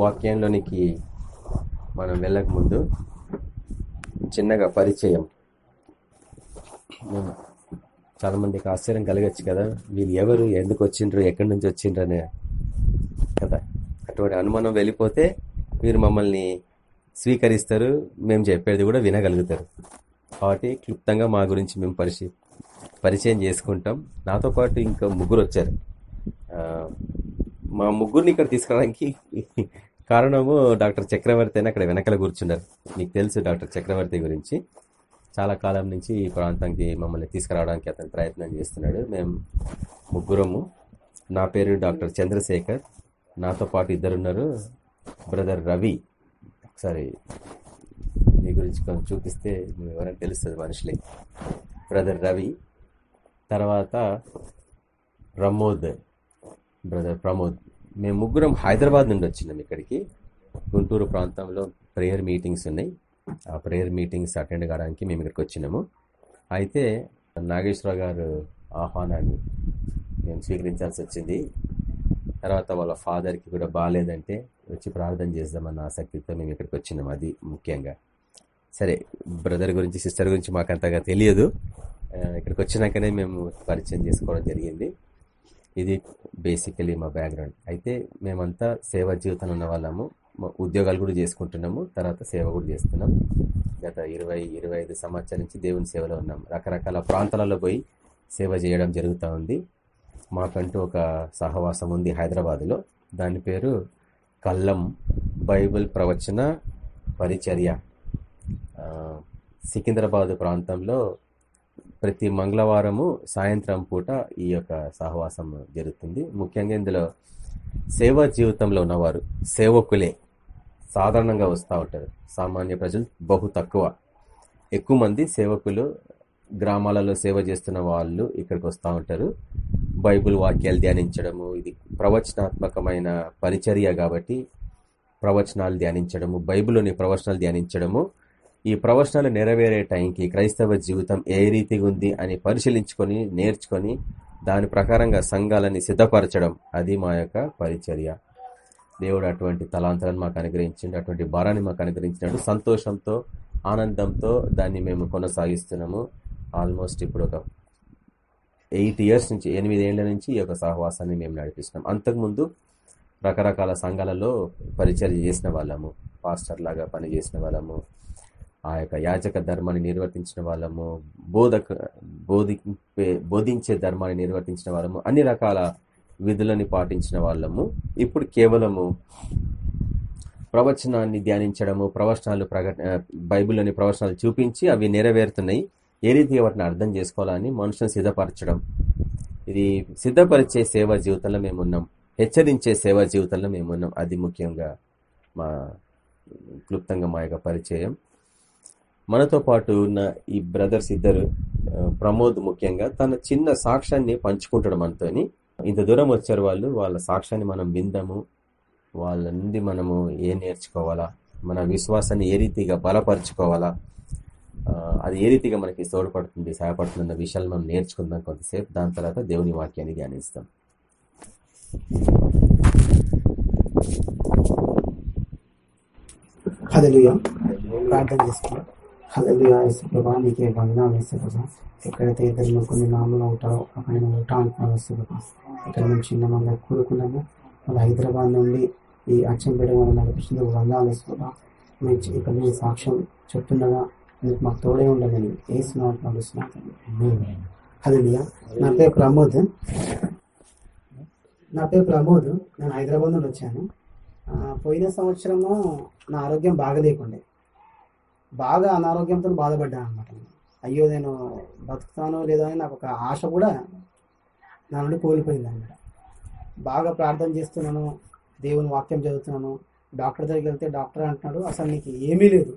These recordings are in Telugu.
వాక్యంలోనికి మనం వెళ్ళక ముందు చిన్నగా పరిచయం. చాలా మందికి ఆశ్చర్యం కలగచ్చు కదా వీళ్ళు ఎవరు ఎందుకు వచ్చిండ్రు ఎక్కడి నుంచి వచ్చిండ్రు అనే కదా. అటువంటి అనుమానం వెళ్ళిపోతే మీరు మమ్మల్ని స్వీకరిస్తారు మేము చెప్పేది కూడా వినగలుగుతారు. కాబట్టి క్లుప్తంగా మా గురించి మేము పరిచయం పరిచయం చేసుకుంటాం. నాతో పాటు ఇంకా ముగ్గురు వచ్చారు. మా ముగ్గురిని ఇక్కడ తీసుకురావడానికి కారణము డాక్టర్ చక్రవర్తి అని అక్కడ వెనకల కూర్చున్నారు. మీకు తెలుసు డాక్టర్ చక్రవర్తి గురించి. చాలా కాలం నుంచి ఈ ప్రాంతానికి మమ్మల్ని తీసుకురావడానికి అతను ప్రయత్నం చేస్తున్నాడు. మేము ముగ్గురము. నా పేరు డాక్టర్ చంద్రశేఖర్. నాతో పాటు ఇద్దరున్నారు బ్రదర్ రవి. ఒకసారి మీ గురించి కొంచెం చూపిస్తే నువ్వు ఎవరైనా తెలుస్తుంది మనుషులే బ్రదర్ రవి. తర్వాత ప్రమోద్. బ్రదర్ ప్రమోద్. మేము ముగ్గురం హైదరాబాద్ నుండి వచ్చినాం ఇక్కడికి. గుంటూరు ప్రాంతంలో ప్రేయర్ మీటింగ్స్ ఉన్నాయి. ఆ ప్రేయర్ మీటింగ్స్ అటెండ్ కావడానికి మేము ఇక్కడికి వచ్చినాము. అయితే నాగేశ్వరరావు గారు ఆహ్వానాన్ని మేము స్వీకరించాల్సి వచ్చింది. తర్వాత వాళ్ళ ఫాదర్కి కూడా బాగాలేదంటే వచ్చి ప్రార్థన చేద్దామన్న ఆసక్తితో మేము ఇక్కడికి వచ్చినాం. అది ముఖ్యంగా. సరే బ్రదర్ గురించి సిస్టర్ గురించి మాకు అంతగా తెలియదు. ఇక్కడికి వచ్చినాకనే మేము పరిచయం చేసుకోవడం జరిగింది. ఇది బేసికలీ మా బ్యాక్గ్రౌండ్ అయితే మేమంతా సేవా జీవితంలో ఉన్న వాళ్ళము ఉద్యోగాలు కూడా చేసుకుంటున్నాము. తర్వాత సేవ కూడా చేస్తున్నాం. గత ఇరవై ఇరవై ఐదు సంవత్సరాల నుంచి దేవుని సేవలో ఉన్నాం. రకరకాల ప్రాంతాలలో పోయి సేవ చేయడం జరుగుతూ ఉంది. మాకంటూ ఒక సహవాసం ఉంది హైదరాబాద్లో. దాని పేరు కల్లం బైబిల్ ప్రవచన పరిచర్య. సికింద్రాబాద్ ప్రాంతంలో ప్రతి మంగళవారము సాయంత్రం పూట ఈ యొక్క సహవాసం జరుగుతుంది. ముఖ్యంగా ఇందులో సేవా జీవితంలో ఉన్నవారు సేవకులే సాధారణంగా వస్తూ ఉంటారు. సామాన్య ప్రజలు బహు తక్కువ. ఎక్కువ మంది సేవకులు గ్రామాలలో సేవ చేస్తున్న వాళ్ళు ఇక్కడికి వస్తూ ఉంటారు. బైబుల్ వాక్యాలు ధ్యానించడము ఇది ప్రవచనాత్మకమైన పరిచర్య కాబట్టి ప్రవచనాలు ధ్యానించడము బైబిల్లోని ప్రవచనాలు ధ్యానించడము ఈ ప్రవచనాలు నెరవేరే టైంకి క్రైస్తవ జీవితం ఏ రీతిగా ఉంది అని పరిశీలించుకొని నేర్చుకొని దాని ప్రకారంగా సంఘాలని సిద్ధపరచడం అది మా యొక్క పరిచర్య. దేవుడు అటువంటి తలాంతరాన్ని మాకు అనుగ్రహించిండు అటువంటి భారాన్ని మాకు అనుగ్రహించినాడు. సంతోషంతో ఆనందంతో దాన్ని మేము కొనసాగిస్తున్నాము. ఆల్మోస్ట్ ఇప్పుడు ఒక ఎయిట్ ఇయర్స్ నుంచి ఎనిమిది ఏళ్ళ నుంచి ఈ యొక్క సహవాసాన్ని మేము నడిపిస్తున్నాం. అంతకుముందు రకరకాల సంఘాలలో పరిచయం చేసిన వాళ్ళము పాస్టర్ లాగా పనిచేసిన వాళ్ళము ఆ యొక్క యాజక ధర్మాన్ని నిర్వర్తించిన వాళ్ళము బోధక బోధి బోధించే ధర్మాన్ని నిర్వర్తించిన వాళ్ళము అన్ని రకాల విధులని పాటించిన వాళ్ళము. ఇప్పుడు కేవలము ప్రవచనాన్ని ధ్యానించడము ప్రవచనాలు ప్రకట బైబిల్లోని ప్రవచనాలు చూపించి అవి నెరవేరుతున్నాయి. ఏ రీతిగా వాటిని అర్థం చేసుకోవాలని మనుషులను సిద్ధపరచడం. ఇది సిద్ధపరిచే సేవా జీవితంలో మేమున్నాం హెచ్చరించే సేవా జీవితంలో మేమున్నాం అది ముఖ్యంగా మా క్లుప్తంగా మా యొక్క పరిచయం. మనతో పాటు ఉన్న ఈ బ్రదర్స్ ఇద్దరు ప్రమోద్ ముఖ్యంగా తన చిన్న సాక్ష్యాన్ని పంచుకుంటాడు మనతోని. ఇంత దూరం వచ్చారు వాళ్ళు వాళ్ళ సాక్ష్యాన్ని మనం విందాము. వాళ్ళ నుండి మనము ఏ నేర్చుకోవాలా? మన విశ్వాసాన్ని ఏ రీతిగా బలపరుచుకోవాలా? అది ఏ రీతిగా మనకి తోడ్పడుతుంది సహాయపడుతుంది అన్న విషయాలు మనం నేర్చుకుందాం కొంతసేపు దాని తర్వాత దేవుని వాక్యాన్ని ధ్యానిస్తాం. ప్రార్థన చేసుకున్నాం హలలుయా ప్రభా నీకే వందనాలు వేస్తే ప్రభా. ఎక్కడైతే ఇద్దరు ముగ్గురు నామలు ఉంటారో అక్కడ మేము వస్తే ప్రభా. ఇక్కడ మేము చిన్న మమ్మల్ని కూడుకున్నాము. మళ్ళీ హైదరాబాద్ నుండి ఈ అచ్చంపేట వల్ల నడిపించినందుకు వందనాలు వేస్తే ప్రభా. మేము ఇక్కడ నేను సాక్ష్యం చెప్తుండగా మీకు మాకు తోడే ఉండాలని వేస్తున్నాం నడుస్తున్నాను హలలుయా నా పేరు ప్రమోద్. నా పేరు ప్రమోద్. నేను హైదరాబాద్ నుండి వచ్చాను. పోయిన సంవత్సరము నా ఆరోగ్యం బాగా లేకుండే బాగా అనారోగ్యంతో బాధపడ్డాను అనమాట అయ్యో నేను బతుకుతానో లేదో అని నాకు ఒక ఆశ కూడా నా నుండి కోల్పోయింది అనమాట బాగా ప్రార్థన చేస్తున్నాను దేవుని వాక్యం చదువుతున్నాను. డాక్టర్ దగ్గరికి వెళ్తే డాక్టర్ అంటున్నాడు అసలు నీకు ఏమీ లేదు.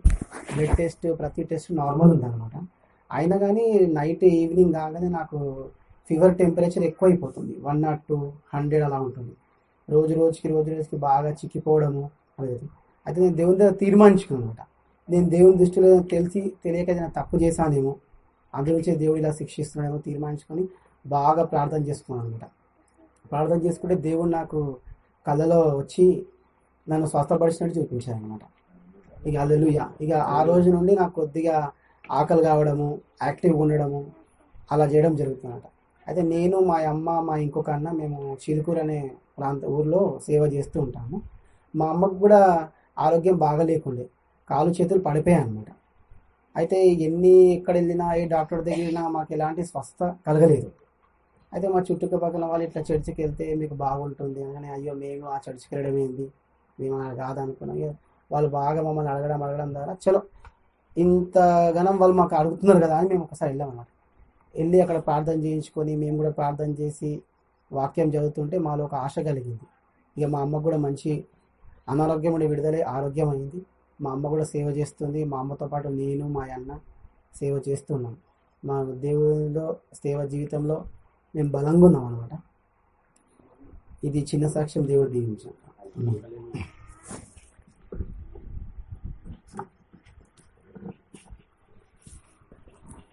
బ్లడ్ టెస్ట్ ప్రతి టెస్ట్ నార్మల్ ఉందన్నమాట అయినా కానీ నైట్ ఈవినింగ్ కాగానే నాకు ఫీవర్ టెంపరేచర్ ఎక్కువ అయిపోతుంది వన్ నాట్ టూ హండ్రెడ్ అలా ఉంటుంది. రోజు రోజుకి రోజు రోజుకి బాగా చిక్కిపోవడము అనేది. అయితే నేను దేవుని దగ్గర తీర్మానించుకున్నాను అనమాట నేను దేవుని దృష్టిలో తెలిసి తెలియక నేను తప్పు చేశానేమో అందులోంచే దేవుడు ఇలా శిక్షిస్తున్నాడేమో తీర్మానించుకొని బాగా ప్రార్థన చేసుకున్నాను అనమాట ప్రార్థన చేసుకుంటే దేవుడు నాకు కళ్ళలో వచ్చి నన్ను స్వస్థపరిచినట్టు చూపించారు అనమాట ఇక అల్లెలుయ ఇక ఆ రోజు నుండి నాకు కొద్దిగా ఆకలి కావడము యాక్టివ్గా ఉండడము అలా చేయడం జరుగుతుందన్నమాట. అయితే నేను మా అమ్మ మా ఇంకొక అన్న మేము చిలుకూరు అనే ప్రాంత ఊర్లో సేవ చేస్తూ ఉంటాము. మా అమ్మకు కూడా ఆరోగ్యం బాగా లేకుండే కాలు చేతులు పడిపోయాయి అనమాట అయితే ఎన్ని ఎక్కడ వెళ్ళినా ఏ డాక్టర్ దగ్గర మాకు ఎలాంటి స్వస్థ కలగలేదు. అయితే మా చుట్టుపక్కల వాళ్ళు ఇట్లా చర్చికి వెళ్తే మీకు బాగుంటుంది అని అయ్యో మేము ఆ చర్చికి వెళ్ళడం ఏంది? మేము అలా కాదనుకున్నాం. ఇక వాళ్ళు బాగా మమ్మల్ని అడగడం అడగడం ద్వారా చలో ఇంత ఘనం వాళ్ళు మాకు అడుగుతున్నారు కదా అని మేము ఒకసారి వెళ్ళామన్నమాట వెళ్ళి అక్కడ ప్రార్థన చేయించుకొని మేము కూడా ప్రార్థన చేసి వాక్యం చదువుతుంటే మాలో ఒక ఆశ కలిగింది. ఇక మా అమ్మకు కూడా మంచి అనారోగ్యం ఉండే విడుదలై ఆరోగ్యం అయింది. మా అమ్మ కూడా సేవ చేస్తుంది. మా అమ్మతో పాటు నేను మా అన్న సేవ చేస్తున్నాం. మా దేవుడిలో సేవ జీవితంలో మేము బలంగా ఉన్నాం అనమాట ఇది చిన్న సాక్ష్యం దేవుడు దీవించాం